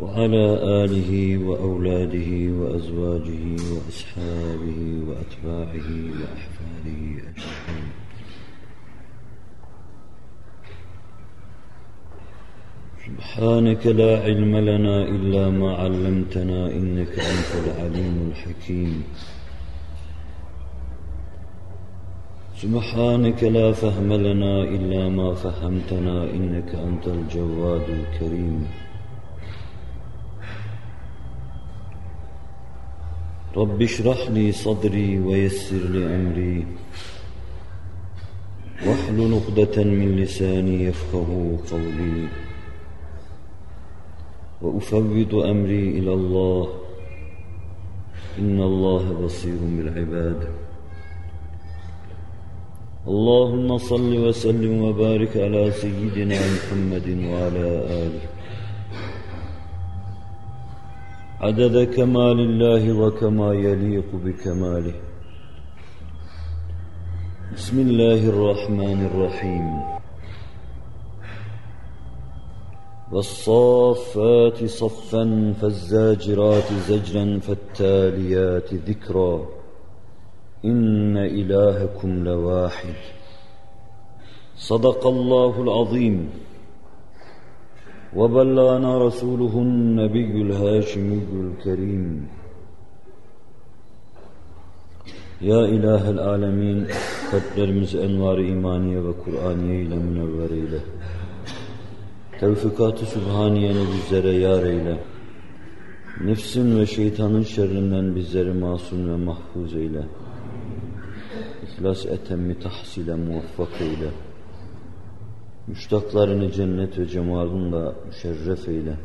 وعلى آله وأولاده وأزواجه وأصحابه وأتباعه وأحفاده أجمعين. سبحانك لا علم لنا إلا ما علمتنا إنك أنت العليم الحكيم. سبحانك لا فهم لنا إلا ما فهمتنا إنك أنت الجواد الكريم. رب اشرح لي صدري ويسر لي أمري. واحلل عقدة من لساني يفقه قولي. وأفوض أمري إلى الله. إن الله بصير بالعباد. اللهم صل وسلم وبارك على سيدنا محمد وعلى آله. عدد كمال الله وكما يليق بكماله. بسم الله الرحمن الرحيم. والصافات صفا فالزاجرات زجرا فالتاليات ذكرا. إن إلهكم لواحد. صدق الله العظيم. وبلغنا رسوله النبي الهاشمي الكريم يا إله العالمين فترمز أنوار إيمانية وقرآنية إلى منور إلى توفيقات سبحانية نبزر يا إلى نفسin ve şeytanın نبزر bizleri masum ve mahfuz eyle. İhlas etemmi tahsile. Müştaklarını cennet ve cemalınla müşerref eyle.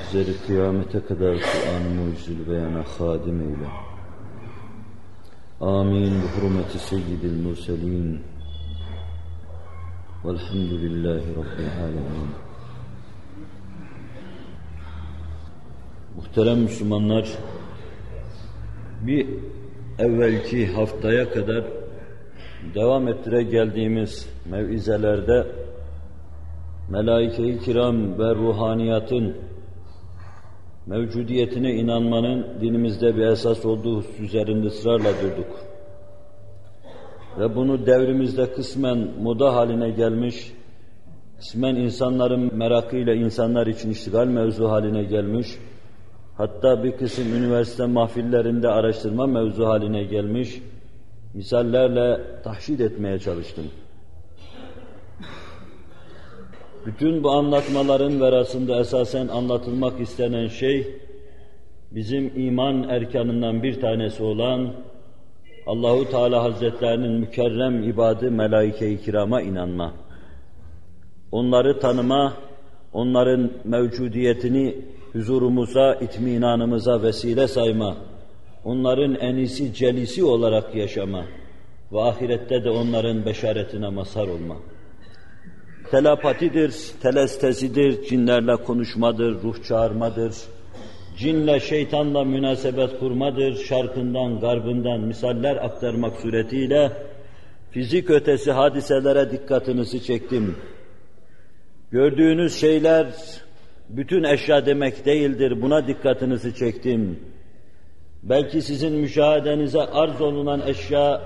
Bizleri kıyamete kadar Kur'an-ı mucizül beyana hadim eyle. Amin. Bi hurmeti seyyidil murselin. Velhamdülillahi Rabbil alemin. Muhterem Müslümanlar, bir evvelki haftaya kadar devam ettire geldiğimiz mevizelerde melaike-i kiram ve ruhaniyatın mevcudiyetine inanmanın dinimizde bir esas olduğu üzerinde ısrarla durduk. Ve bunu devrimizde kısmen moda haline gelmiş, kısmen insanların merakıyla insanlar için iştigal mevzu haline gelmiş, hatta bir kısım üniversite mahfillerinde araştırma mevzu haline gelmiş, misallerle tahşid etmeye çalıştım. Bütün bu anlatmaların verasında esasen anlatılmak istenen şey, bizim iman erkanından bir tanesi olan Allahu Teala Hazretlerinin mükerrem ibadı melaike-i kirama inanma. Onları tanıma, onların mevcudiyetini huzurumuza, itminanımıza vesile sayma, onların enisi celisi olarak yaşama ve ahirette de onların beşaretine mazhar olma. Telepatidir, telestezidir, cinlerle konuşmadır, ruh çağırmadır, cinle şeytanla münasebet kurmadır, şarkından, garbından misaller aktarmak suretiyle fizik ötesi hadiselere dikkatinizi çektim. Gördüğünüz şeyler bütün eşya demek değildir, buna dikkatinizi çektim. Belki sizin müşahedenize arz olunan eşya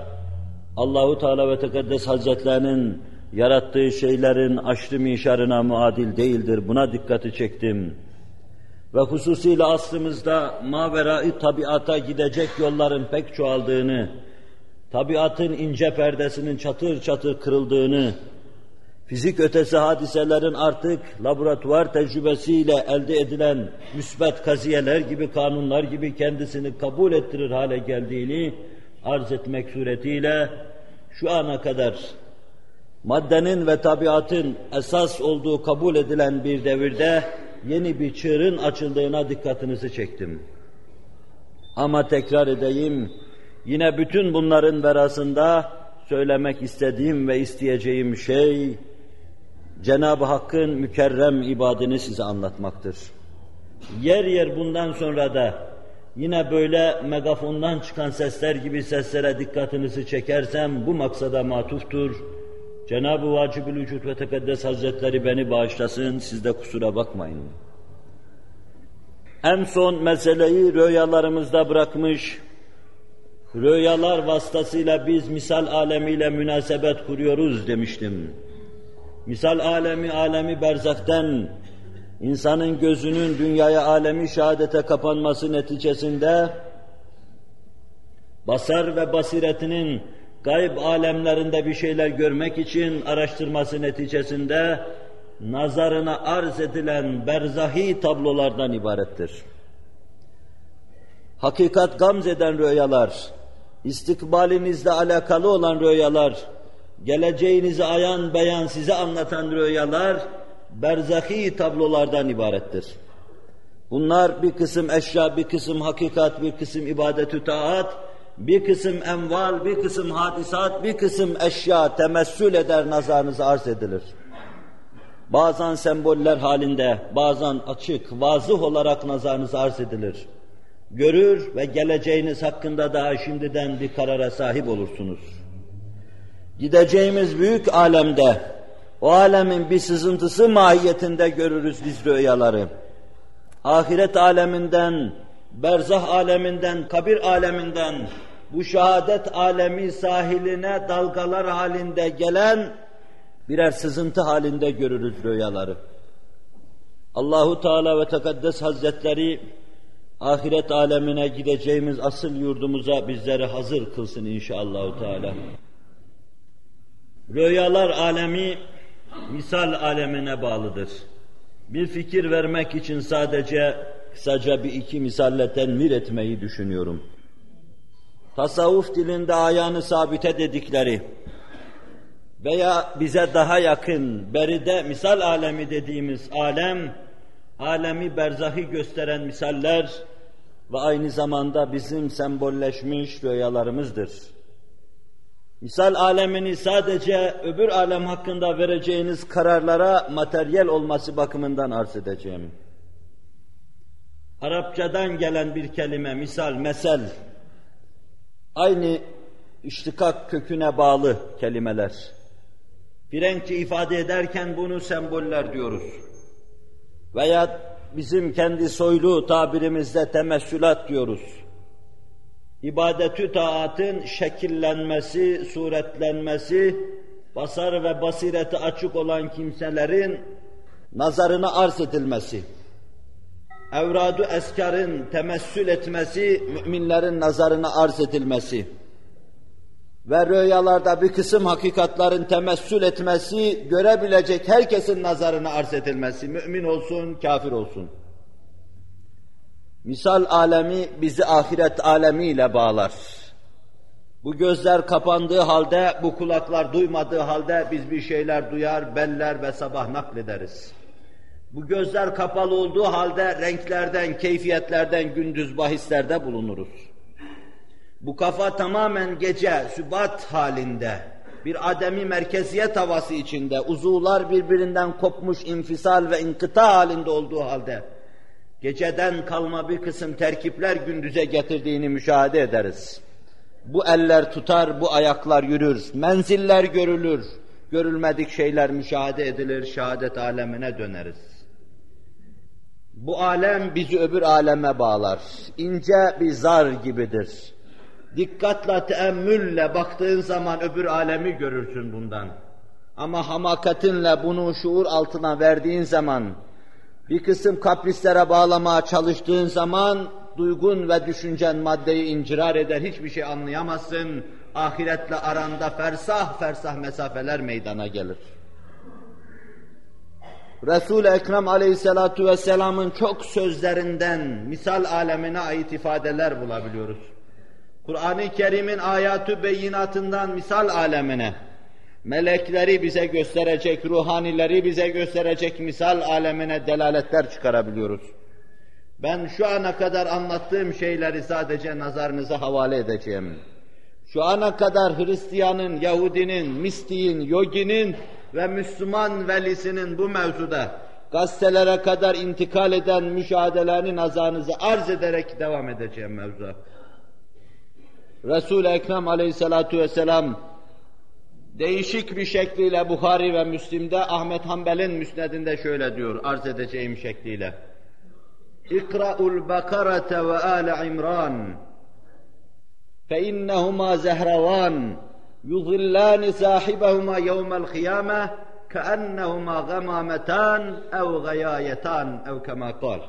Allahu Teala ve Tekaddes Hazretlerinin yarattığı şeylerin aşrı mişarına muadil değildir. Buna dikkati çektim. Ve hususiyle aslımızda maverai tabiata gidecek yolların pek çoğaldığını, tabiatın ince perdesinin çatır çatır kırıldığını, fizik ötesi hadiselerin artık laboratuvar tecrübesiyle elde edilen müsbet kaziyeler gibi, kanunlar gibi kendisini kabul ettirir hale geldiğini arz etmek suretiyle şu ana kadar maddenin ve tabiatın esas olduğu kabul edilen bir devirde yeni bir çığırın açıldığına dikkatinizi çektim. Ama tekrar edeyim, yine bütün bunların verasında söylemek istediğim ve isteyeceğim şey, Cenab-ı Hakk'ın mükerrem ibadini size anlatmaktır. Yer yer bundan sonra da yine böyle megafondan çıkan sesler gibi seslere dikkatinizi çekersem bu maksada matuftur. Cenab-ı Vacibül Vücut ve Tekaddes Hazretleri beni bağışlasın, siz de kusura bakmayın. En son meseleyi rüyalarımızda bırakmış, rüyalar vasıtasıyla biz misal alemiyle münasebet kuruyoruz demiştim. Misal alemi, alemi berzakten, insanın gözünün dünyaya alemi şehadete kapanması neticesinde, basar ve basiretinin gayb alemlerinde bir şeyler görmek için araştırması neticesinde, nazarına arz edilen berzahi tablolardan ibarettir. Hakikat gamz eden rüyalar, istikbalinizle alakalı olan rüyalar, geleceğinizi ayan beyan size anlatan rüyalar, berzahi tablolardan ibarettir. Bunlar bir kısım eşya, bir kısım hakikat, bir kısım ibadetü taat, bir kısım enval, bir kısım hadisat, bir kısım eşya temessül eder nazarınıza arz edilir. Bazen semboller halinde, bazen açık, vazıh olarak nazarınıza arz edilir. Görür ve geleceğiniz hakkında daha şimdiden bir karara sahip olursunuz. Gideceğimiz büyük alemde, o alemin bir sızıntısı mahiyetinde görürüz biz rüyaları. Ahiret aleminden, berzah aleminden, kabir aleminden, bu şehadet alemi sahiline dalgalar halinde gelen birer sızıntı halinde görürüz rüyaları. Allahu Teala ve Tekaddes Hazretleri ahiret alemine gideceğimiz asıl yurdumuza bizleri hazır kılsın inşallah Teala. Rüyalar alemi misal alemine bağlıdır. Bir fikir vermek için sadece kısaca bir iki misalle tenvir etmeyi düşünüyorum. Tasavvuf dilinde ayağını sabite dedikleri veya bize daha yakın, beride misal alemi dediğimiz alem, alemi berzahi gösteren misaller ve aynı zamanda bizim sembolleşmiş rüyalarımızdır. Misal alemini sadece öbür alem hakkında vereceğiniz kararlara materyal olması bakımından arz edeceğim. Arapçadan gelen bir kelime, misal, mesel, aynı iştikak köküne bağlı kelimeler. Frenkçe ifade ederken bunu semboller diyoruz. Veya bizim kendi soylu tabirimizde temessülat diyoruz. İbadetü taatın şekillenmesi, suretlenmesi, basar ve basireti açık olan kimselerin nazarına arz edilmesi, evradu eskarın temessül etmesi, müminlerin nazarına arz edilmesi ve rüyalarda bir kısım hakikatların temessül etmesi, görebilecek herkesin nazarına arz edilmesi, mümin olsun, kafir olsun. Misal alemi bizi ahiret alemiyle bağlar. Bu gözler kapandığı halde, bu kulaklar duymadığı halde biz bir şeyler duyar, beller ve sabah naklederiz. Bu gözler kapalı olduğu halde renklerden, keyfiyetlerden, gündüz bahislerde bulunuruz. Bu kafa tamamen gece, sübat halinde, bir ademi merkeziyet havası içinde, uzuvlar birbirinden kopmuş infisal ve inkıta halinde olduğu halde, geceden kalma bir kısım terkipler gündüze getirdiğini müşahede ederiz. Bu eller tutar, bu ayaklar yürür, menziller görülür, görülmedik şeyler müşahede edilir, şehadet alemine döneriz. Bu alem bizi öbür aleme bağlar. İnce bir zar gibidir. Dikkatle, teemmülle baktığın zaman öbür alemi görürsün bundan. Ama hamakatinle bunu şuur altına verdiğin zaman, bir kısım kaprislere bağlamaya çalıştığın zaman, duygun ve düşüncen maddeyi incirar eder, hiçbir şey anlayamazsın. Ahiretle aranda fersah fersah mesafeler meydana gelir. Resul-i Ekrem aleyhissalatu vesselamın çok sözlerinden misal alemine ait ifadeler bulabiliyoruz. Kur'an-ı Kerim'in ayatü beyinatından misal alemine, melekleri bize gösterecek, ruhanileri bize gösterecek misal alemine delaletler çıkarabiliyoruz. Ben şu ana kadar anlattığım şeyleri sadece nazarınıza havale edeceğim. Şu ana kadar Hristiyanın, Yahudinin, Mistiğin, Yoginin ve Müslüman velisinin bu mevzuda gazetelere kadar intikal eden müşahedelerini nazarınıza arz ederek devam edeceğim mevzuya. Resul-i Ekrem aleyhissalatu vesselam değişik bir şekliyle Bukhari ve Müslim'de Ahmet Hanbel'in müsnedinde şöyle diyor arz edeceğim şekliyle. İkra'ul Bakarate ve Ale İmran فإنهما زهروان يظلان صاحبهما يوم القيامة كأنهما غمامتان أو غيايتان أو كما قال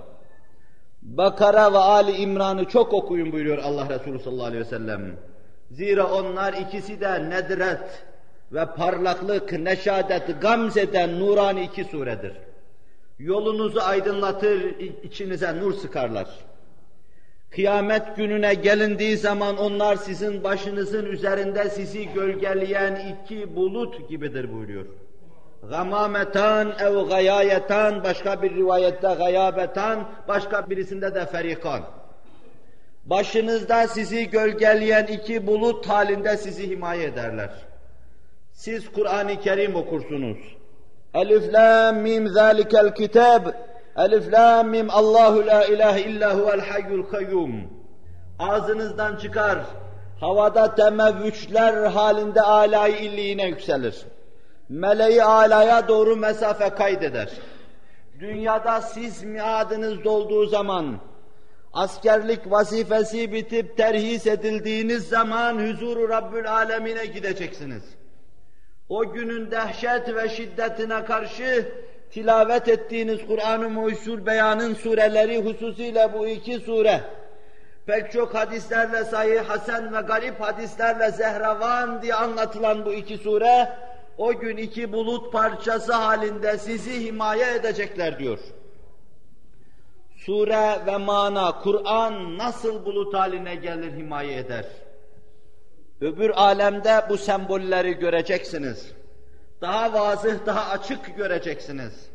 Bakara ve Ali İmran'ı çok okuyun buyuruyor Allah Resulü sallallahu aleyhi ve sellem. Zira onlar ikisi de nedret ve parlaklık, neşadet, gamzeden nurani iki suredir. Yolunuzu aydınlatır, içinize nur sıkarlar. Kıyamet gününe gelindiği zaman onlar sizin başınızın üzerinde sizi gölgeleyen iki bulut gibidir buyuruyor. Gamametan ev gayayetan, başka bir rivayette gayabetan, başka birisinde de ferikan. Başınızda sizi gölgeleyen iki bulut halinde sizi himaye ederler. Siz Kur'an-ı Kerim okursunuz. Elif lam mim zalikel kitab Elif lam mim Allahu la ilahe illa huvel hayyul kayyum. Ağzınızdan çıkar. Havada temevvüçler halinde alay illiğine yükselir. Meleği alaya doğru mesafe kaydeder. Dünyada siz miadınız dolduğu zaman, askerlik vazifesi bitip terhis edildiğiniz zaman huzuru Rabbül Alemine gideceksiniz. O günün dehşet ve şiddetine karşı tilavet ettiğiniz Kur'an-ı Muhysul Beyan'ın sureleri hususiyle bu iki sure, pek çok hadislerle sahih, hasen ve garip hadislerle zehravan diye anlatılan bu iki sure, o gün iki bulut parçası halinde sizi himaye edecekler diyor. Sure ve mana, Kur'an nasıl bulut haline gelir himaye eder? Öbür alemde bu sembolleri göreceksiniz daha vazıh, daha açık göreceksiniz.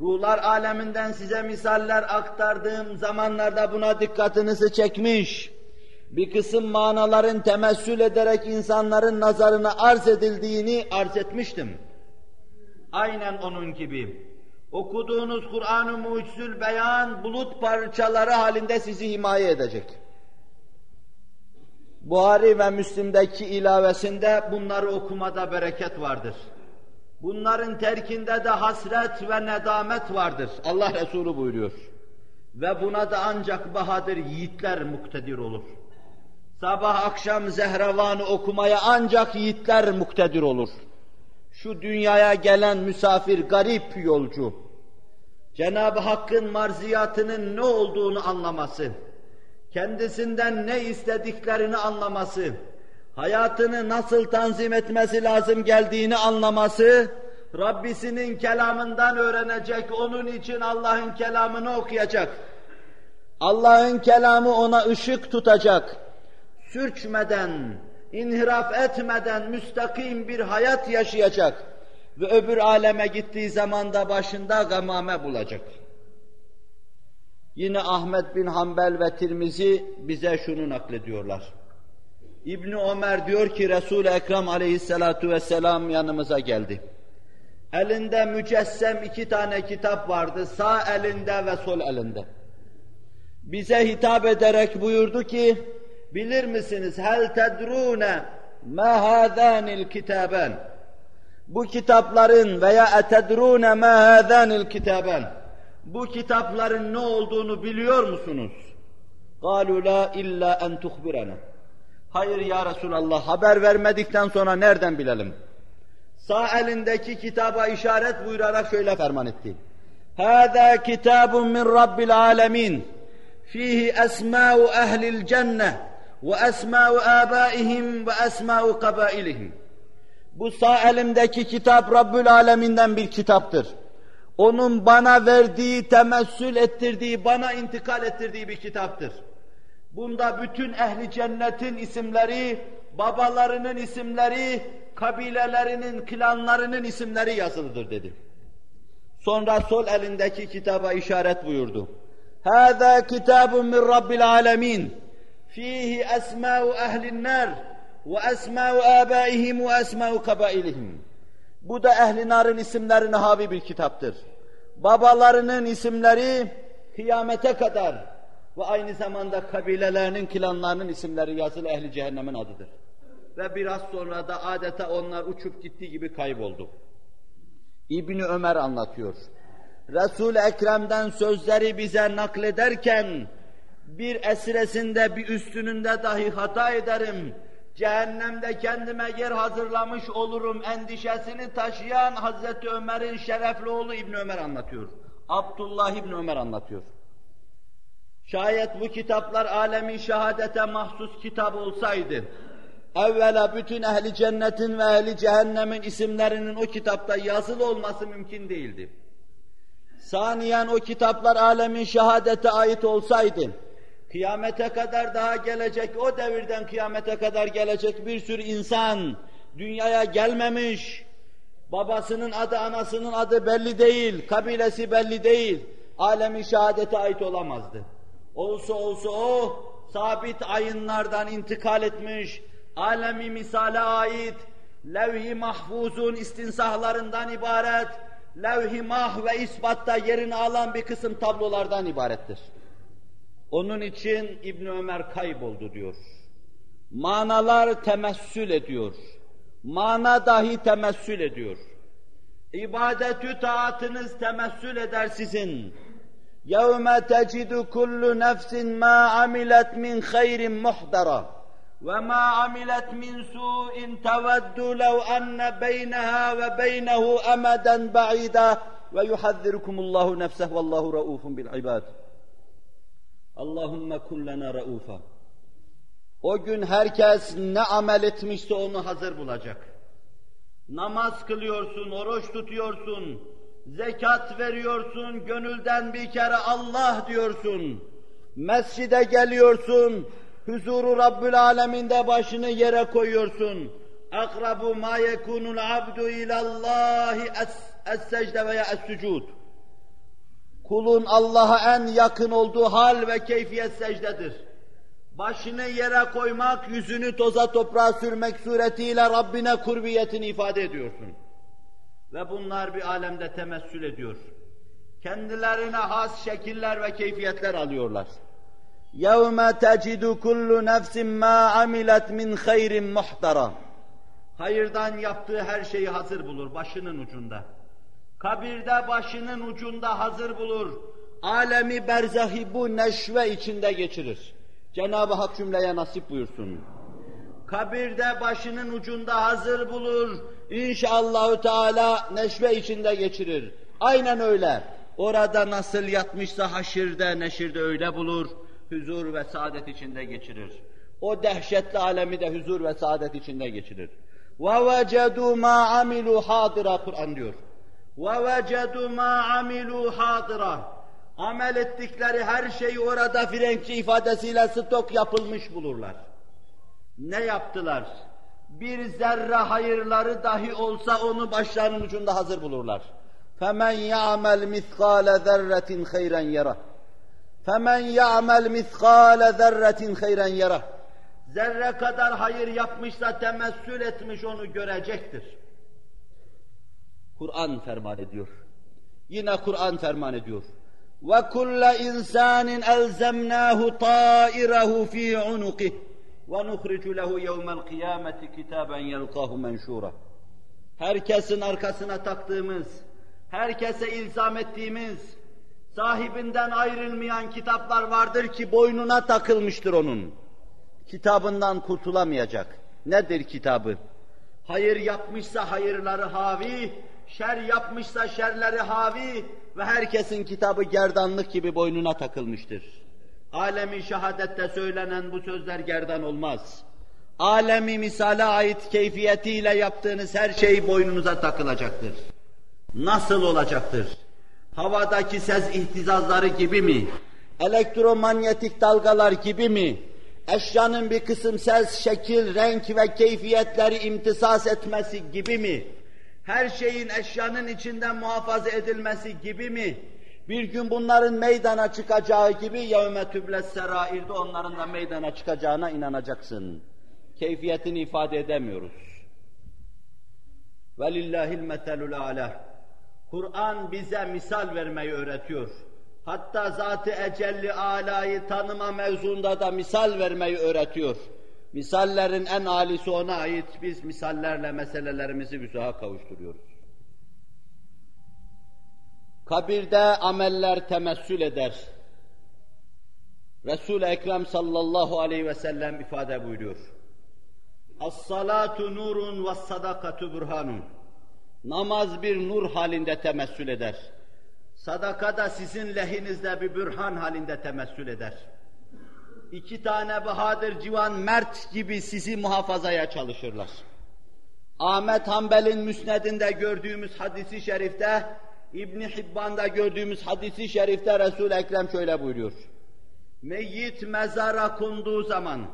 Ruhlar aleminden size misaller aktardığım zamanlarda buna dikkatinizi çekmiş, bir kısım manaların temessül ederek insanların nazarına arz edildiğini arz etmiştim. Aynen onun gibi. Okuduğunuz Kur'an-ı Mucizül Beyan bulut parçaları halinde sizi himaye edecek. Buhari ve Müslim'deki ilavesinde bunları okumada bereket vardır. Bunların terkinde de hasret ve nedamet vardır. Allah Resulü buyuruyor. Ve buna da ancak bahadır yiğitler muktedir olur. Sabah akşam zehrevanı okumaya ancak yiğitler muktedir olur. Şu dünyaya gelen misafir, garip yolcu, Cenab-ı Hakk'ın marziyatının ne olduğunu anlaması, kendisinden ne istediklerini anlaması, hayatını nasıl tanzim etmesi lazım geldiğini anlaması, Rabbisinin kelamından öğrenecek, onun için Allah'ın kelamını okuyacak. Allah'ın kelamı ona ışık tutacak. Sürçmeden, inhiraf etmeden müstakim bir hayat yaşayacak. Ve öbür aleme gittiği zaman da başında gamame bulacak. Yine Ahmet bin Hanbel ve Tirmizi bize şunu naklediyorlar. İbni Ömer diyor ki Resul-i Ekrem aleyhissalatu vesselam yanımıza geldi. Elinde mücessem iki tane kitap vardı, sağ elinde ve sol elinde. Bize hitap ederek buyurdu ki, bilir misiniz hel tedrune ma hadanil kitaben bu kitapların veya etedrune ma hadanil kitaben bu kitapların ne olduğunu biliyor musunuz? قالوا la illa en tuhbirana Hayır ya Resulallah haber vermedikten sonra nereden bilelim? Sağ elindeki kitaba işaret buyurarak şöyle ferman etti. Hâzâ kitâbun min Rabbil âlemîn. Fihi esmâ'u ehlil cenne ve esmâ'u âbâihim ve esmâ'u kabâilihim. Bu sağ elimdeki kitap Rabbül Alemin'den bir kitaptır. Onun bana verdiği, temessül ettirdiği, bana intikal ettirdiği bir kitaptır. Bunda bütün ehli cennetin isimleri, babalarının isimleri, kabilelerinin, klanlarının isimleri yazılıdır dedi. Sonra sol elindeki kitaba işaret buyurdu. هذا كتاب من رب العالمين فيه أسماء أهل النار وأسماء آبائهم وأسماء قبائلهم bu da ehli narın isimlerine havi bir kitaptır. Babalarının isimleri kıyamete kadar ve aynı zamanda kabilelerinin, klanlarının isimleri yazılı ehli cehennemin adıdır. Ve biraz sonra da adeta onlar uçup gittiği gibi kayboldu. İbni Ömer anlatıyor. Resul-i Ekrem'den sözleri bize naklederken bir esresinde bir üstününde dahi hata ederim. Cehennemde kendime yer hazırlamış olurum endişesini taşıyan Hazreti Ömer'in şerefli oğlu İbn Ömer anlatıyor. Abdullah İbn Ömer anlatıyor. Şayet bu kitaplar alemi şehadete mahsus kitap olsaydı, evvela bütün ehli cennetin ve ehli cehennemin isimlerinin o kitapta yazılı olması mümkün değildi. Saniyen o kitaplar alemin şehadete ait olsaydı, kıyamete kadar daha gelecek, o devirden kıyamete kadar gelecek bir sürü insan dünyaya gelmemiş, babasının adı, anasının adı belli değil, kabilesi belli değil, alemi şehadete ait olamazdı. Olsa olsa o, sabit ayınlardan intikal etmiş, alemi misale ait, levh-i mahfuzun istinsahlarından ibaret, levh-i mah ve ispatta yerini alan bir kısım tablolardan ibarettir. Onun için İbn Ömer kayboldu diyor. Manalar temessül ediyor. Mana dahi temessül ediyor. İbadetü taatınız temessül eder sizin. يَوْمَ تَجِدُ كُلُّ نَفْسٍ مَا عَمِلَتْ مِنْ خَيْرٍ مُحْدَرًا وَمَا عَمِلَتْ مِنْ سُوءٍ تَوَدُّ لَوْ أَنَّ بَيْنَهَا وَبَيْنَهُ أَمَدًا بَعِيدًا وَيُحَذِّرُكُمُ اللّٰهُ نَفْسَهُ وَاللّٰهُ رَؤُوفٌ بِالْعِبَادِ Allahümme kullena raufa. O gün herkes ne amel etmişse onu hazır bulacak. Namaz kılıyorsun, oruç tutuyorsun, zekat veriyorsun, gönülden bir kere Allah diyorsun. Mescide geliyorsun, huzuru Rabbül Aleminde başını yere koyuyorsun. Akrabu ma yekunul abdu ilallahi es-secde veya es-sucud Kulun Allah'a en yakın olduğu hal ve keyfiyet secdedir. Başını yere koymak, yüzünü toza toprağa sürmek suretiyle Rabbine kurbiyetini ifade ediyorsun. Ve bunlar bir alemde temessül ediyor. Kendilerine has şekiller ve keyfiyetler alıyorlar. يَوْمَ تَجِدُ كُلُّ نَفْسٍ مَا عَمِلَتْ مِنْ خَيْرٍ مُحْتَرًا Hayırdan yaptığı her şeyi hazır bulur, başının ucunda. Kabirde başının ucunda hazır bulur. Alemi berzahi bu neşve içinde geçirir. Cenab-ı Hak cümleye nasip buyursun. Kabirde başının ucunda hazır bulur. İnşallahü Teala neşve içinde geçirir. Aynen öyle. Orada nasıl yatmışsa haşirde, neşirde öyle bulur. Huzur ve saadet içinde geçirir. O dehşetli alemi de huzur ve saadet içinde geçirir. وَوَجَدُوا مَا عَمِلُوا حَاضِرًا Kur'an diyor. وَوَجَدُوا مَا عَمِلُوا حَاضِرًا Amel ettikleri her şeyi orada Frenkçi ifadesiyle stok yapılmış bulurlar. Ne yaptılar? Bir zerre hayırları dahi olsa onu başlarının ucunda hazır bulurlar. فَمَنْ يَعْمَلْ مِثْقَالَ ذَرَّةٍ خَيْرًا يَرَهُ فَمَنْ يَعْمَلْ مِثْقَالَ ذَرَّةٍ خَيْرًا يَرَهُ Zerre kadar hayır yapmışsa temessül etmiş onu görecektir. Kur'an ferman ediyor. Yine Kur'an ferman ediyor. Ve kulle insanin elzemnahu ta'irehu fi unuqih ve nukhricu lehu yevmel kıyameti kitaben yelkahu menşura. Herkesin arkasına taktığımız, herkese ilzam ettiğimiz, sahibinden ayrılmayan kitaplar vardır ki boynuna takılmıştır onun. Kitabından kurtulamayacak. Nedir kitabı? Hayır yapmışsa hayırları havi, şer yapmışsa şerleri havi ve herkesin kitabı gerdanlık gibi boynuna takılmıştır. Alemi şehadette söylenen bu sözler gerdan olmaz. Alemi misale ait keyfiyetiyle yaptığınız her şey boynunuza takılacaktır. Nasıl olacaktır? Havadaki ses ihtizazları gibi mi? Elektromanyetik dalgalar gibi mi? Eşyanın bir kısım ses, şekil, renk ve keyfiyetleri imtisas etmesi gibi mi? Her şeyin eşyanın içinden muhafaza edilmesi gibi mi? Bir gün bunların meydana çıkacağı gibi yevme tübles serairde onların da meydana çıkacağına inanacaksın. Keyfiyetini ifade edemiyoruz. Velillahil metelul ala. Kur'an bize misal vermeyi öğretiyor. Hatta zat-ı ecelli alayı tanıma mevzunda da misal vermeyi öğretiyor. Misallerin en alisi ona ait. Biz misallerle meselelerimizi güzaha kavuşturuyoruz. Kabirde ameller temessül eder. Resul-i Ekrem sallallahu aleyhi ve sellem ifade buyuruyor. As-salatu nurun ve sadakatu burhanun. Namaz bir nur halinde temessül eder. Sadaka da sizin lehinizde bir bürhan halinde temessül eder. İki tane bahadır civan mert gibi sizi muhafazaya çalışırlar. Ahmet Hanbel'in müsnedinde gördüğümüz hadisi şerifte, İbn Hibban'da gördüğümüz hadisi şerifte resul Ekrem şöyle buyuruyor. Meyyit mezara konduğu zaman,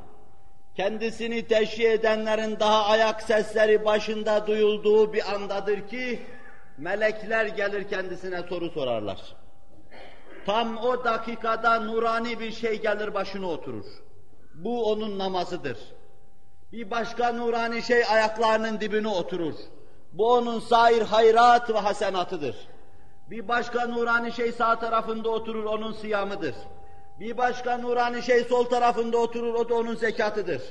kendisini teşhir edenlerin daha ayak sesleri başında duyulduğu bir andadır ki, melekler gelir kendisine soru sorarlar. Tam o dakikada nurani bir şey gelir başına oturur. Bu onun namazıdır. Bir başka nurani şey ayaklarının dibine oturur. Bu onun sair hayrat ve hasenatıdır. Bir başka nurani şey sağ tarafında oturur, onun siyamıdır. Bir başka nurani şey sol tarafında oturur, o da onun zekatıdır.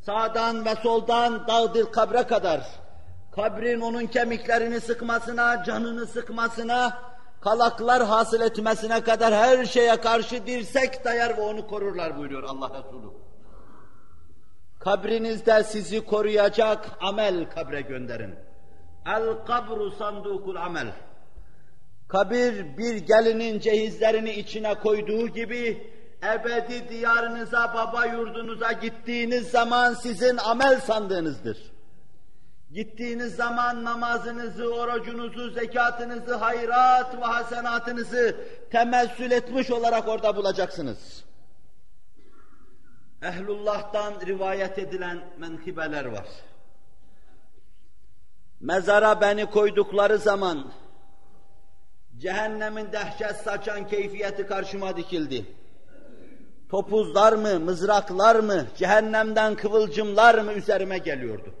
Sağdan ve soldan dağdır kabre kadar, kabrin onun kemiklerini sıkmasına, canını sıkmasına, kalaklar hasıl etmesine kadar her şeye karşı dirsek dayar ve onu korurlar buyuruyor Allah Resulü. Kabrinizde sizi koruyacak amel kabre gönderin. El kabru sandukul amel. Kabir bir gelinin cehizlerini içine koyduğu gibi ebedi diyarınıza, baba yurdunuza gittiğiniz zaman sizin amel sandığınızdır. Gittiğiniz zaman namazınızı, orucunuzu, zekatınızı, hayrat ve hasenatınızı temessül etmiş olarak orada bulacaksınız. Ehlullah'tan rivayet edilen menkibeler var. Mezara beni koydukları zaman cehennemin dehşet saçan keyfiyeti karşıma dikildi. Topuzlar mı, mızraklar mı, cehennemden kıvılcımlar mı üzerime geliyordu.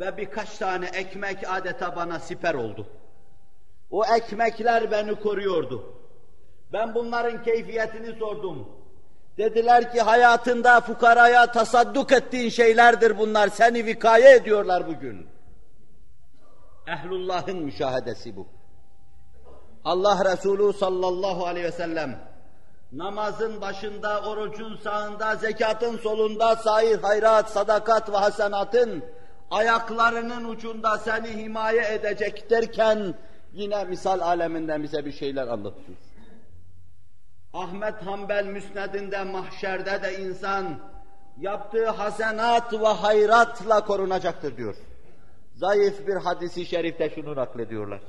Ve birkaç tane ekmek adeta bana siper oldu. O ekmekler beni koruyordu. Ben bunların keyfiyetini sordum. Dediler ki hayatında fukaraya tasadduk ettiğin şeylerdir bunlar. Seni vikaye ediyorlar bugün. Ehlullah'ın müşahedesi bu. Allah Resulü sallallahu aleyhi ve sellem namazın başında, orucun sağında, zekatın solunda, sair hayrat, sadakat ve hasenatın ayaklarının ucunda seni himaye edecek derken yine misal aleminden bize bir şeyler anlatıyor. Ahmet Hanbel müsnedinde mahşerde de insan yaptığı hasenat ve hayratla korunacaktır diyor. Zayıf bir hadisi şerifte şunu naklediyorlar.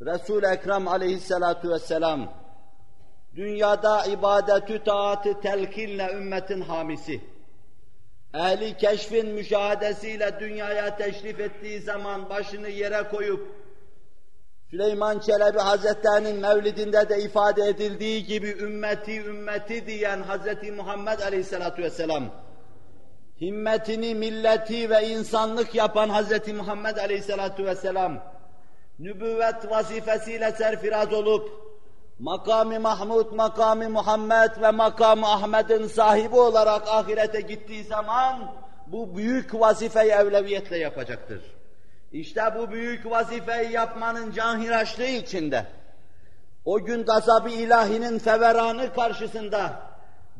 Resul-i Ekrem aleyhissalatu vesselam dünyada ibadetü taatı telkinle ümmetin hamisi. Ehli keşfin müşahadesiyle dünyaya teşrif ettiği zaman başını yere koyup Süleyman Çelebi Hazretlerinin mevlidinde de ifade edildiği gibi ümmeti ümmeti diyen Hazreti Muhammed Aleyhisselatü Vesselam himmetini milleti ve insanlık yapan Hazreti Muhammed Aleyhisselatü Vesselam nübüvvet vazifesiyle serfiraz olup makamı Mahmud, makamı Muhammed ve makamı Ahmet'in sahibi olarak ahirete gittiği zaman bu büyük vazifeyi evleviyetle yapacaktır. İşte bu büyük vazifeyi yapmanın canhiraşlığı içinde, o gün gazabı ilahinin feveranı karşısında,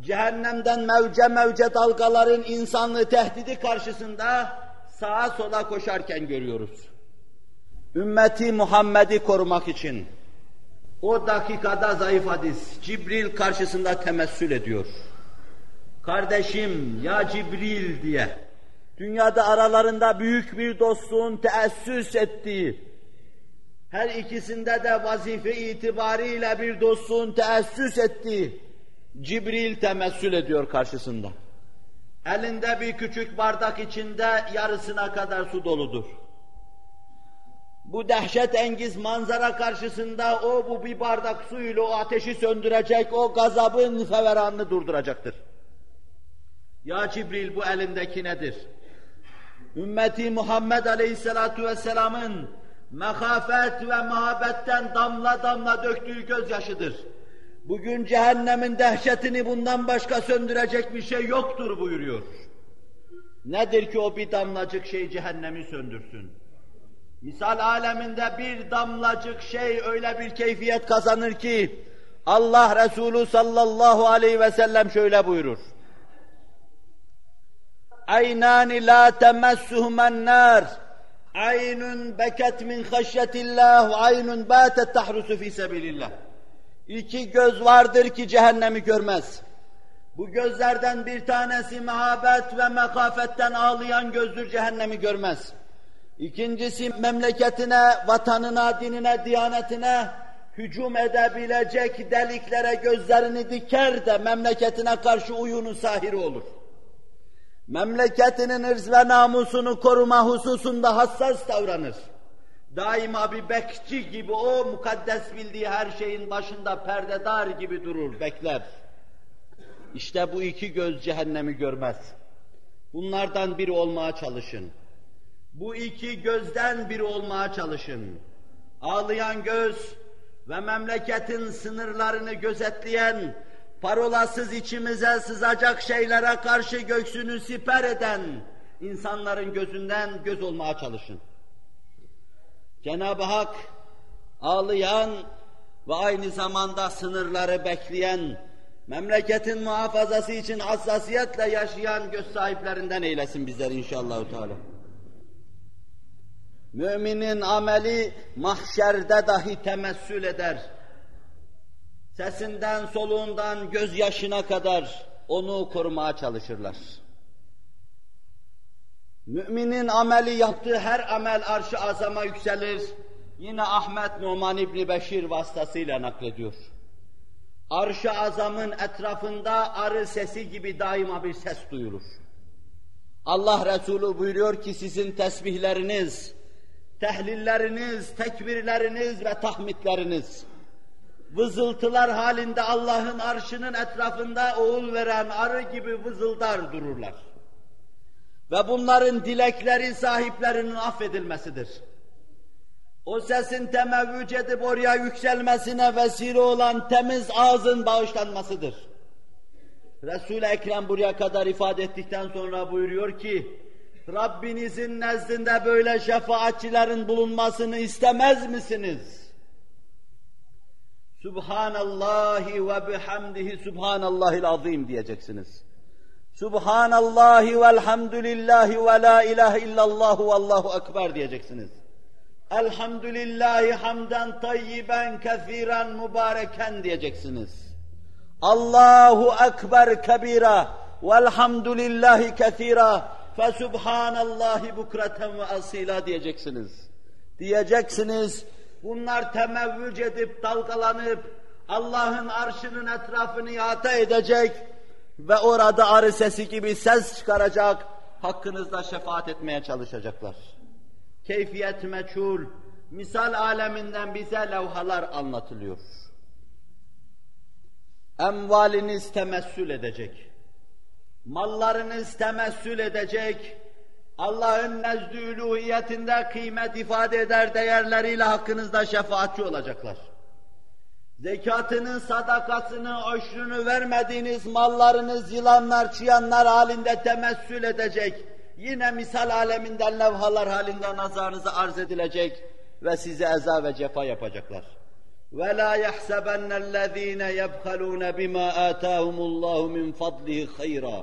cehennemden mevce mevce dalgaların insanlığı tehdidi karşısında sağa sola koşarken görüyoruz. Ümmeti Muhammed'i korumak için, o dakikada zayıf hadis, Cibril karşısında temessül ediyor. Kardeşim ya Cibril diye, dünyada aralarında büyük bir dostluğun teessüs ettiği, her ikisinde de vazife itibariyle bir dostluğun teessüs ettiği, Cibril temessül ediyor karşısında. Elinde bir küçük bardak içinde yarısına kadar su doludur. Bu dehşet engiz manzara karşısında o bu bir bardak suyla o ateşi söndürecek, o gazabın feveranını durduracaktır. Ya Cibril bu elindeki nedir? Ümmeti Muhammed Aleyhisselatu Vesselam'ın mehafet ve muhabbetten damla damla döktüğü gözyaşıdır. Bugün cehennemin dehşetini bundan başka söndürecek bir şey yoktur buyuruyor. Nedir ki o bir damlacık şey cehennemi söndürsün? Misal aleminde bir damlacık şey öyle bir keyfiyet kazanır ki Allah Resulü sallallahu aleyhi ve sellem şöyle buyurur. Aynani la temessuhumen nar. Aynun beket min haşyetillah ve aynun batet tahrusu fi sebilillah. İki göz vardır ki cehennemi görmez. Bu gözlerden bir tanesi mehabet ve mekafetten ağlayan gözdür cehennemi görmez. İkincisi memleketine, vatanına, dinine, diyanetine hücum edebilecek deliklere gözlerini diker de memleketine karşı uyunu sahiri olur. Memleketinin ırz ve namusunu koruma hususunda hassas davranır. Daima bir bekçi gibi o mukaddes bildiği her şeyin başında perdedar gibi durur, bekler. İşte bu iki göz cehennemi görmez. Bunlardan biri olmaya çalışın. Bu iki gözden biri olmaya çalışın. Ağlayan göz ve memleketin sınırlarını gözetleyen, parolasız içimize sızacak şeylere karşı göksünü siper eden insanların gözünden göz olmaya çalışın. Cenab-ı Hak ağlayan ve aynı zamanda sınırları bekleyen, memleketin muhafazası için hassasiyetle yaşayan göz sahiplerinden eylesin bizler inşallah. Teala. Müminin ameli mahşerde dahi temessül eder. Sesinden, soluğundan, gözyaşına kadar onu korumaya çalışırlar. Müminin ameli yaptığı her amel arş-ı azama yükselir. Yine Ahmet Numan İbni Beşir vasıtasıyla naklediyor. Arş-ı azamın etrafında arı sesi gibi daima bir ses duyulur. Allah Resulü buyuruyor ki sizin tesbihleriniz, tehlilleriniz, tekbirleriniz ve tahmidleriniz, vızıltılar halinde Allah'ın arşının etrafında oğul veren arı gibi vızıldar dururlar. Ve bunların dilekleri sahiplerinin affedilmesidir. O sesin temevvüc edip oraya yükselmesine vesile olan temiz ağzın bağışlanmasıdır. Resul-i Ekrem buraya kadar ifade ettikten sonra buyuruyor ki, Rabbinizin nezdinde böyle şefaatçilerin bulunmasını istemez misiniz? Subhanallahi ve bihamdihi subhanallahil azim diyeceksiniz. Subhanallahi velhamdülillahi ve la ilahe illallah ve allahu ekber diyeceksiniz. Elhamdülillahi hamden tayyiben kethiren mübareken diyeceksiniz. Allahu ekber kebira velhamdülillahi kethira Fesubhanallahi bukreten ve asila diyeceksiniz. Diyeceksiniz, bunlar temevvüc edip dalgalanıp Allah'ın arşının etrafını ihata edecek ve orada arı sesi gibi ses çıkaracak, hakkınızda şefaat etmeye çalışacaklar. Keyfiyet meçhul, misal aleminden bize levhalar anlatılıyor. Emvaliniz temessül edecek mallarınız temessül edecek, Allah'ın nezdü üluhiyetinde kıymet ifade eder değerleriyle hakkınızda şefaatçi olacaklar. Zekatını, sadakasını, öşrünü vermediğiniz mallarınız yılanlar, çıyanlar halinde temessül edecek. Yine misal aleminden levhalar halinde nazarınıza arz edilecek ve size eza ve cefa yapacaklar. وَلَا يَحْسَبَنَّ الَّذ۪ينَ يَبْخَلُونَ بِمَا آتَاهُمُ اللّٰهُ مِنْ فَضْلِهِ خَيْرًا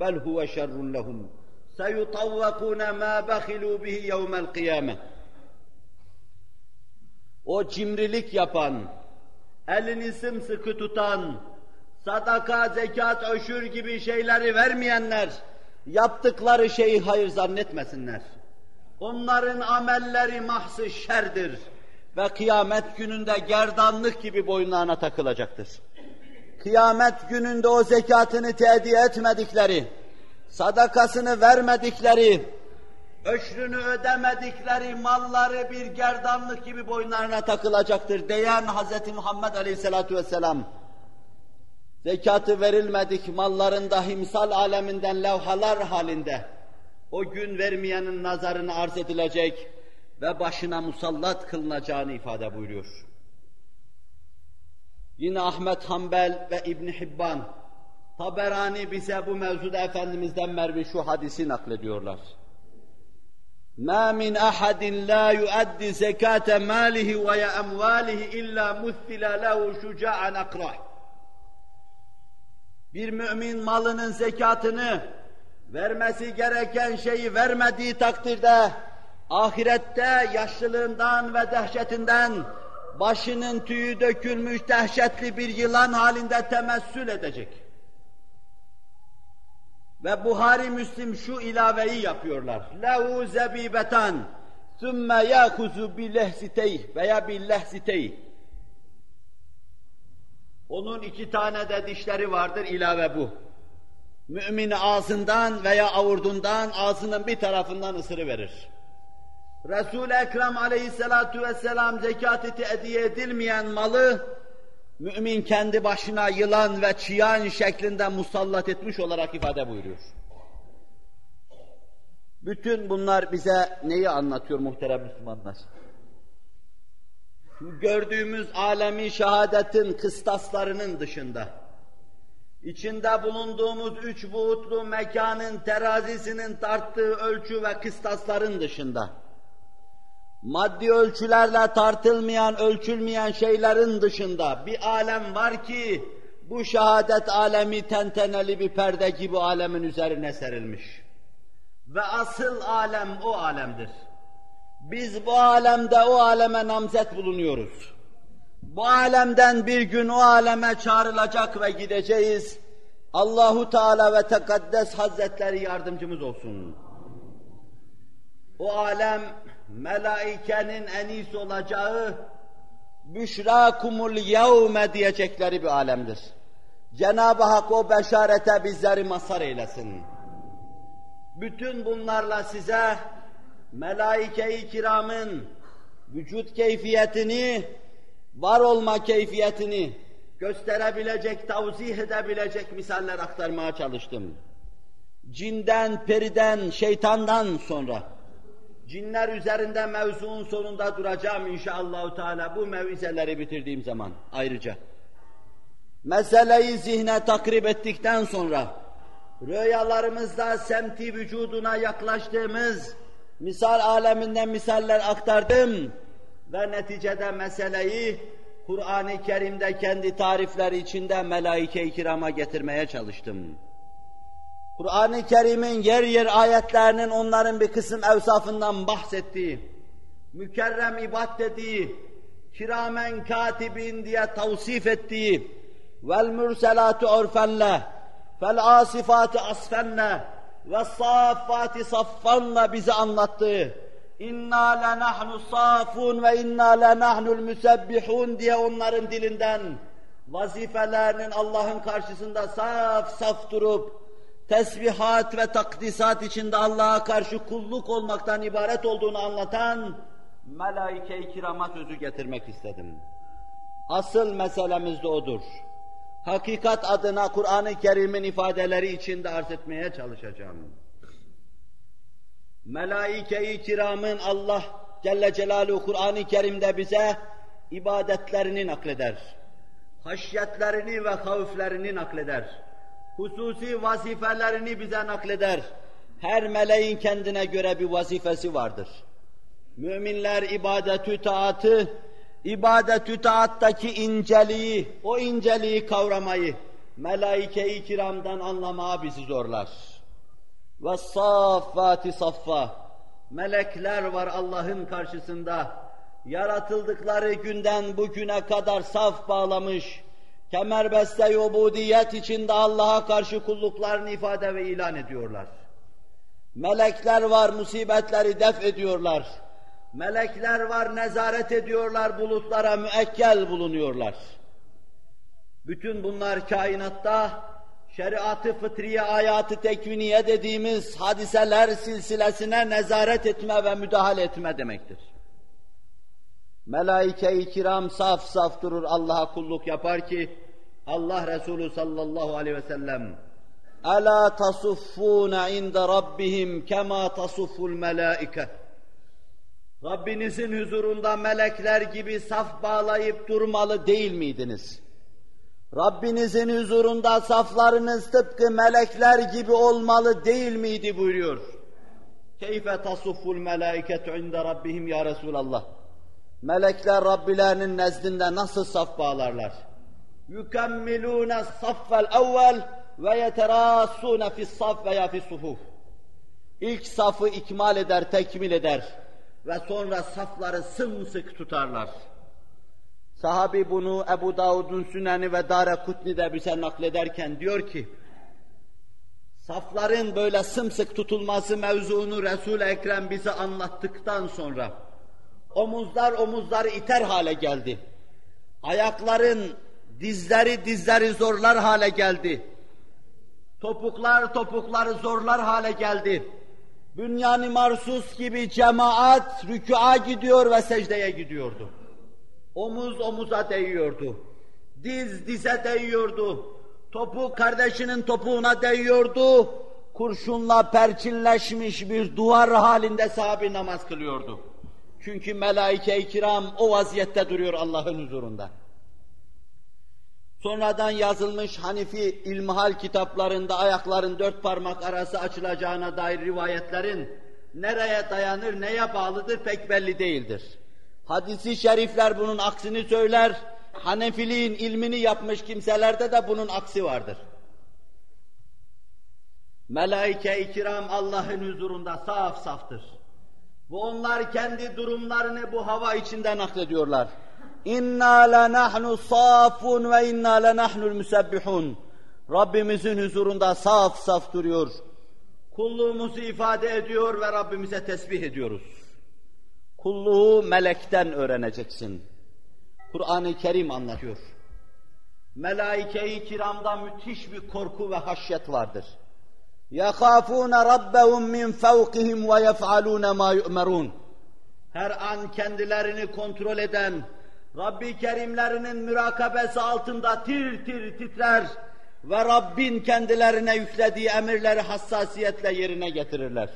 بَلْ هُوَ شَرٌّ لَهُمْ سَيُطَوَّقُونَ مَا بَخِلُوا بِهِ يَوْمَ الْقِيَامَةِ O cimrilik yapan, elini sımsıkı tutan, sadaka, zekat, öşür gibi şeyleri vermeyenler, yaptıkları şeyi hayır zannetmesinler. Onların amelleri mahsı şerdir ve kıyamet gününde gerdanlık gibi boynlarına takılacaktır. Kıyamet gününde o zekatını teediye etmedikleri, sadakasını vermedikleri, öşrünü ödemedikleri malları bir gerdanlık gibi boynlarına takılacaktır diyen Hz. Muhammed Aleyhisselatü Vesselam. Zekatı verilmedik malların dahi misal aleminden levhalar halinde o gün vermeyenin nazarını arz edilecek ve başına musallat kılınacağını ifade buyuruyor. Yine Ahmet Hanbel ve İbn Hibban, Taberani bize bu mevzuda Efendimiz'den mervi şu hadisi naklediyorlar. مَا مِنْ أَحَدٍ لَا يُؤَدِّ زَكَاةَ مَالِهِ وَيَأَمْوَالِهِ إِلَّا مُثِّلَ لَهُ شُجَاعًا أَقْرَحٍ Bir mümin malının zekatını vermesi gereken şeyi vermediği takdirde ahirette yaşlılığından ve dehşetinden başının tüyü dökülmüş dehşetli bir yılan halinde temessül edecek. Ve Buhari Müslim şu ilaveyi yapıyorlar. Lehu zebibetan sümme yakuzu billehsiteyh veya billehsiteyh. Onun iki tane de dişleri vardır ilave bu. Mümin ağzından veya avurdundan ağzının bir tarafından ısırı verir. Resul-i Ekrem aleyhissalatu vesselam zekat hediye edilmeyen malı mümin kendi başına yılan ve çıyan şeklinde musallat etmiş olarak ifade buyuruyor. Bütün bunlar bize neyi anlatıyor muhterem Müslümanlar? Gördüğümüz alemi şehadetin kıstaslarının dışında, içinde bulunduğumuz üç buğutlu mekanın terazisinin tarttığı ölçü ve kıstasların dışında, maddi ölçülerle tartılmayan, ölçülmeyen şeylerin dışında bir alem var ki, bu şehadet alemi tenteneli bir perde gibi alemin üzerine serilmiş. Ve asıl alem o alemdir. Biz bu alemde o aleme namzet bulunuyoruz. Bu alemden bir gün o aleme çağrılacak ve gideceğiz. Allahu Teala ve Tekaddes Hazretleri yardımcımız olsun. O alem melaikenin en iyisi olacağı büşrakumul yevme diyecekleri bir alemdir. Cenab-ı Hak o beşarete bizleri mazhar eylesin. Bütün bunlarla size melaike-i kiramın vücut keyfiyetini, var olma keyfiyetini gösterebilecek, tavzih edebilecek misaller aktarmaya çalıştım. Cinden, periden, şeytandan sonra cinler üzerinde mevzuun sonunda duracağım inşallah Teala bu mevizeleri bitirdiğim zaman ayrıca. Meseleyi zihne takrib ettikten sonra rüyalarımızda semti vücuduna yaklaştığımız misal aleminden misaller aktardım ve neticede meseleyi Kur'an-ı Kerim'de kendi tarifleri içinde melaike-i kirama getirmeye çalıştım. Kur'an-ı Kerim'in yer yer ayetlerinin onların bir kısım evsafından bahsettiği, mükerrem ibad dediği, kiramen katibin diye tavsif ettiği, vel mürselatu urfenle, fel asifati asfenle, ve saffati saffanla bize anlattığı, inna lenahnu safun ve inna lenahnul müsebbihun diye onların dilinden vazifelerinin Allah'ın karşısında saf saf durup tesbihat ve takdisat içinde Allah'a karşı kulluk olmaktan ibaret olduğunu anlatan melaike-i kirama sözü getirmek istedim. Asıl meselemiz de odur. Hakikat adına Kur'an-ı Kerim'in ifadeleri içinde arz etmeye çalışacağım. Melaike-i kiramın Allah Celle Celaluhu Kur'an-ı Kerim'de bize ibadetlerini nakleder. Haşyetlerini ve havflerini nakleder hususi vazifelerini bize nakleder. Her meleğin kendine göre bir vazifesi vardır. Müminler ibadetü taatı, ibadetü taattaki inceliği, o inceliği kavramayı, melaike-i kiramdan anlamaya bizi zorlar. Ve saffati saffa, melekler var Allah'ın karşısında, yaratıldıkları günden bugüne kadar saf bağlamış, kemerbeste ubudiyet içinde Allah'a karşı kulluklarını ifade ve ilan ediyorlar. Melekler var musibetleri def ediyorlar. Melekler var nezaret ediyorlar bulutlara müekkel bulunuyorlar. Bütün bunlar kainatta şeriatı fıtriye, ayatı tekviniye dediğimiz hadiseler silsilesine nezaret etme ve müdahale etme demektir. Melaike-i kiram saf saf durur Allah'a kulluk yapar ki Allah Resulü sallallahu aleyhi ve sellem Ela tasuffuna inde rabbihim kema tasufful melaike Rabbinizin huzurunda melekler gibi saf bağlayıp durmalı değil miydiniz? Rabbinizin huzurunda saflarınız tıpkı melekler gibi olmalı değil miydi buyuruyor. Keyfe tasufful melâiketu inde rabbihim ya Resulallah. Melekler Rabbilerinin nezdinde nasıl saf bağlarlar? Yukemmilûne saffel evvel ve yeterâssûne fis-saf veya fis-sufuf. İlk safı ikmal eder, tekmil eder ve sonra safları sımsık tutarlar. Sahabi bunu Ebu Davud'un Süneni ve Dare Kutni'de bize naklederken diyor ki, safların böyle sımsık tutulması mevzuunu Resul-i Ekrem bize anlattıktan sonra, omuzlar omuzları iter hale geldi. Ayakların dizleri dizleri zorlar hale geldi. Topuklar topukları zorlar hale geldi. Bünyan-ı Marsus gibi cemaat rükûa gidiyor ve secdeye gidiyordu. Omuz omuza değiyordu. Diz dize değiyordu. Topu kardeşinin topuğuna değiyordu. Kurşunla perçinleşmiş bir duvar halinde sahabi namaz kılıyordu. Çünkü melaike-i kiram o vaziyette duruyor Allah'ın huzurunda. Sonradan yazılmış Hanifi ilmihal kitaplarında ayakların dört parmak arası açılacağına dair rivayetlerin nereye dayanır, neye bağlıdır pek belli değildir. Hadisi şerifler bunun aksini söyler, Hanefiliğin ilmini yapmış kimselerde de bunun aksi vardır. Melaike-i kiram Allah'ın huzurunda saf saftır. Bu onlar kendi durumlarını bu hava içinde naklediyorlar. İnna la nahnu safun ve inna la nahnul musabbihun. Rabbimizin huzurunda saf saf duruyor. Kulluğumuzu ifade ediyor ve Rabbimize tesbih ediyoruz. Kulluğu melekten öğreneceksin. Kur'an-ı Kerim anlatıyor. Melaike-i kiramda müthiş bir korku ve haşyet vardır. يَخَافُونَ رَبَّهُمْ مِنْ فَوْقِهِمْ وَيَفْعَلُونَ مَا يُؤْمَرُونَ Her an kendilerini kontrol eden, Rabbi Kerimlerinin mürakabesi altında tir tir titrer ve Rabbin kendilerine yüklediği emirleri hassasiyetle yerine getirirler.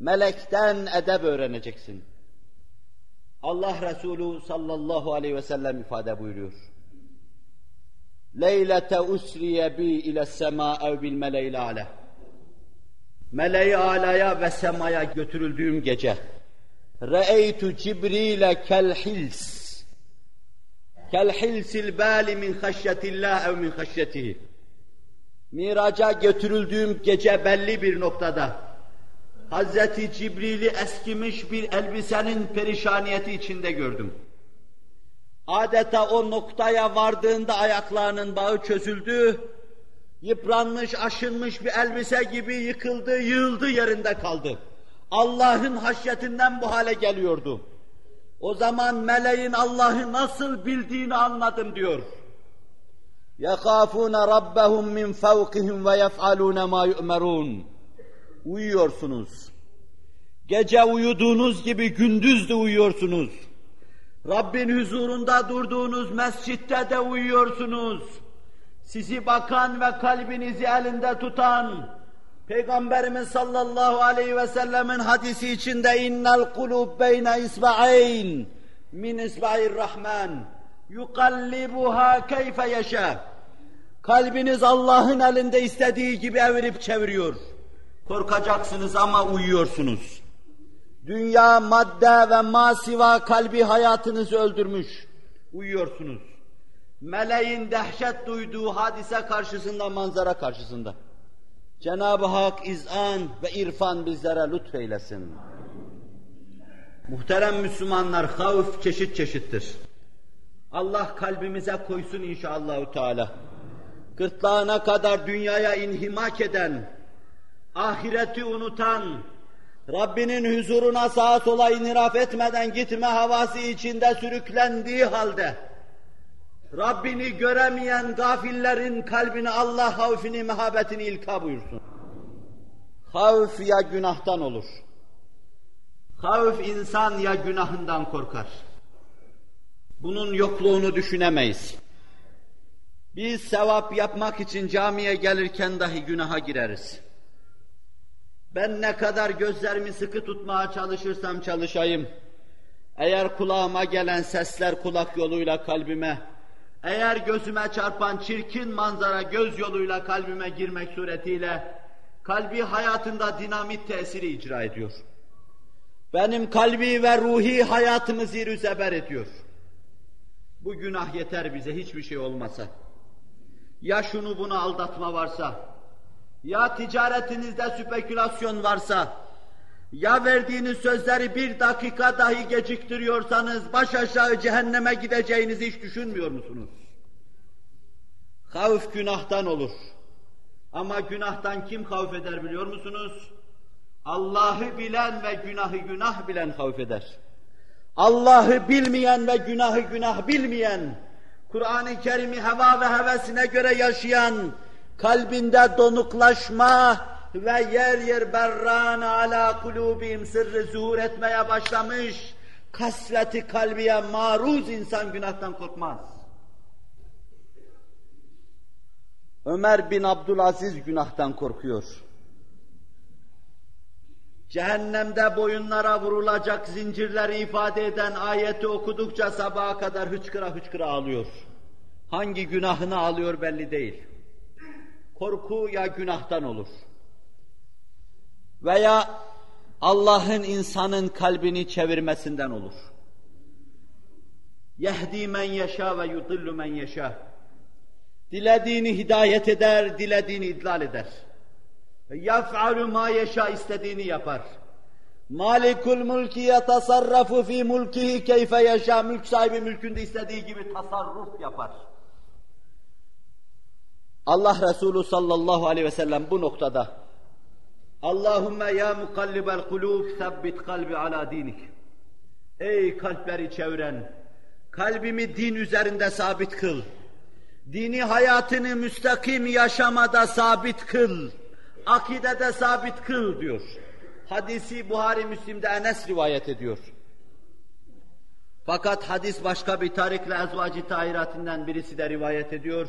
Melekten edeb öğreneceksin. Allah Resulü sallallahu aleyhi ve sellem ifade buyuruyor. Leylete usriye bi ile sema ev bil meleğil ale. Meleği alaya ve semaya götürüldüğüm gece. Re'eytu Cibril'e kel hils. Kel hilsil bali min haşyetillah ev min haşyetihi. Miraca götürüldüğüm gece belli bir noktada Hazreti Cibril'i eskimiş bir elbisenin perişaniyeti içinde gördüm. Adeta o noktaya vardığında ayaklarının bağı çözüldü, yıpranmış, aşınmış bir elbise gibi yıkıldı, yığıldı yerinde kaldı. Allah'ın haşyetinden bu hale geliyordu. O zaman meleğin Allah'ı nasıl bildiğini anladım diyor. يَخَافُونَ رَبَّهُمْ مِنْ فَوْقِهِمْ وَيَفْعَلُونَ مَا يُؤْمَرُونَ Uyuyorsunuz. Gece uyuduğunuz gibi gündüz de uyuyorsunuz. Rabbin huzurunda durduğunuz mescitte de uyuyorsunuz. Sizi bakan ve kalbinizi elinde tutan, Peygamberimiz sallallahu aleyhi ve sellemin hadisi içinde innel kulub beyne isba'ayn min isba'ir rahman yukallibuha keyfe yeşâ. Kalbiniz Allah'ın elinde istediği gibi evirip çeviriyor. Korkacaksınız ama uyuyorsunuz. Dünya, madde ve masiva kalbi hayatınızı öldürmüş. Uyuyorsunuz. Meleğin dehşet duyduğu hadise karşısında, manzara karşısında. Cenab-ı Hak izan ve irfan bizlere lütfeylesin. Muhterem Müslümanlar, havf çeşit çeşittir. Allah kalbimize koysun inşallahü teala. Gırtlağına kadar dünyaya inhimak eden, ahireti unutan, Rabbinin huzuruna sağa sola inhiraf etmeden gitme havası içinde sürüklendiği halde, Rabbini göremeyen gafillerin kalbine Allah havfini, mehabetini ilka buyursun. Havf ya günahtan olur. Havf insan ya günahından korkar. Bunun yokluğunu düşünemeyiz. Biz sevap yapmak için camiye gelirken dahi günaha gireriz. Ben ne kadar gözlerimi sıkı tutmaya çalışırsam çalışayım, eğer kulağıma gelen sesler kulak yoluyla kalbime, eğer gözüme çarpan çirkin manzara göz yoluyla kalbime girmek suretiyle, kalbi hayatında dinamit tesiri icra ediyor. Benim kalbi ve ruhi hayatımı zir zeber ediyor. Bu günah yeter bize hiçbir şey olmasa. Ya şunu bunu aldatma varsa, ya ticaretinizde spekülasyon varsa, ya verdiğiniz sözleri bir dakika dahi geciktiriyorsanız baş aşağı cehenneme gideceğinizi hiç düşünmüyor musunuz? Havf günahtan olur. Ama günahtan kim havf eder biliyor musunuz? Allah'ı bilen ve günahı günah bilen havf eder. Allah'ı bilmeyen ve günahı günah bilmeyen, Kur'an-ı Kerim'i heva ve hevesine göre yaşayan, kalbinde donuklaşma ve yer yer berran ala kulubim sırrı zuhur etmeye başlamış, kasveti kalbiye maruz insan günahtan korkmaz. Ömer bin Abdülaziz günahtan korkuyor. Cehennemde boyunlara vurulacak zincirleri ifade eden ayeti okudukça sabaha kadar hıçkıra hıçkıra ağlıyor. Hangi günahını ağlıyor belli değil. Korku ya günahtan olur veya Allah'ın insanın kalbini çevirmesinden olur. Yehdi men yeşâ ve yudillu men yeşâ. Dilediğini hidayet eder, dilediğini idlal eder. Yef'alu ma yeşâ istediğini yapar. Malikul mulki yetasarrafu fi mulkihi keyfe yeşâ. Mülk sahibi mülkünde istediği gibi tasarruf yapar. Allah Resulü sallallahu aleyhi ve sellem bu noktada Allahümme ya mukallibel kulub sebbit kalbi ala dinik. Ey kalpleri çeviren, kalbimi din üzerinde sabit kıl. Dini hayatını müstakim yaşamada sabit kıl akidede sabit kıl diyor. Hadisi Buhari Müslim'de Enes rivayet ediyor. Fakat hadis başka bir tarikle ezvacı tahiratinden birisi de rivayet ediyor.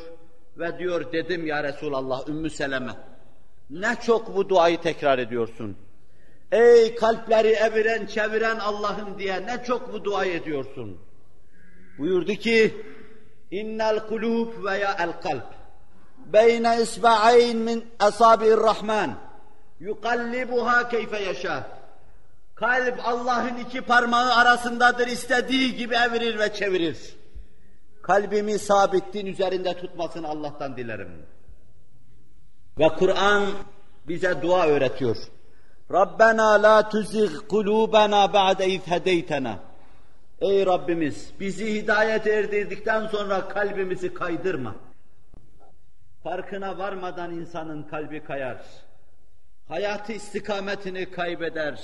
Ve diyor dedim ya Resulallah Ümmü Seleme ne çok bu duayı tekrar ediyorsun. Ey kalpleri eviren çeviren Allah'ım diye ne çok bu duayı ediyorsun. Buyurdu ki innel kulub veya el kalp beyne isba'ayn min asabi'ir rahman yukallibuha keyfe yaşa. Kalp Allah'ın iki parmağı arasındadır, istediği gibi evirir ve çevirir. Kalbimi sabit din üzerinde tutmasını Allah'tan dilerim. Ve Kur'an bize dua öğretiyor. Rabbena la tuzigh kulubana ba'de iz. Ey Rabbimiz bizi hidayet erdirdikten sonra kalbimizi kaydırma. Farkına varmadan insanın kalbi kayar. Hayatı istikametini kaybeder.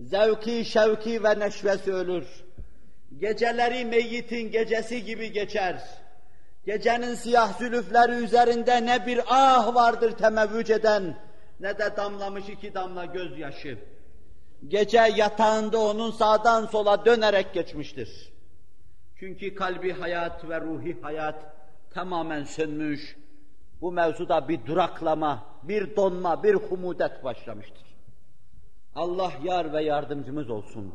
Zevki, şevki ve neşvesi ölür. Geceleri meyyitin gecesi gibi geçer. Gecenin siyah zülüfleri üzerinde ne bir ah vardır temevvüc eden, ne de damlamış iki damla gözyaşı. Gece yatağında onun sağdan sola dönerek geçmiştir. Çünkü kalbi hayat ve ruhi hayat tamamen sönmüş, bu mevzuda bir duraklama, bir donma, bir humudet başlamıştır. Allah yar ve yardımcımız olsun.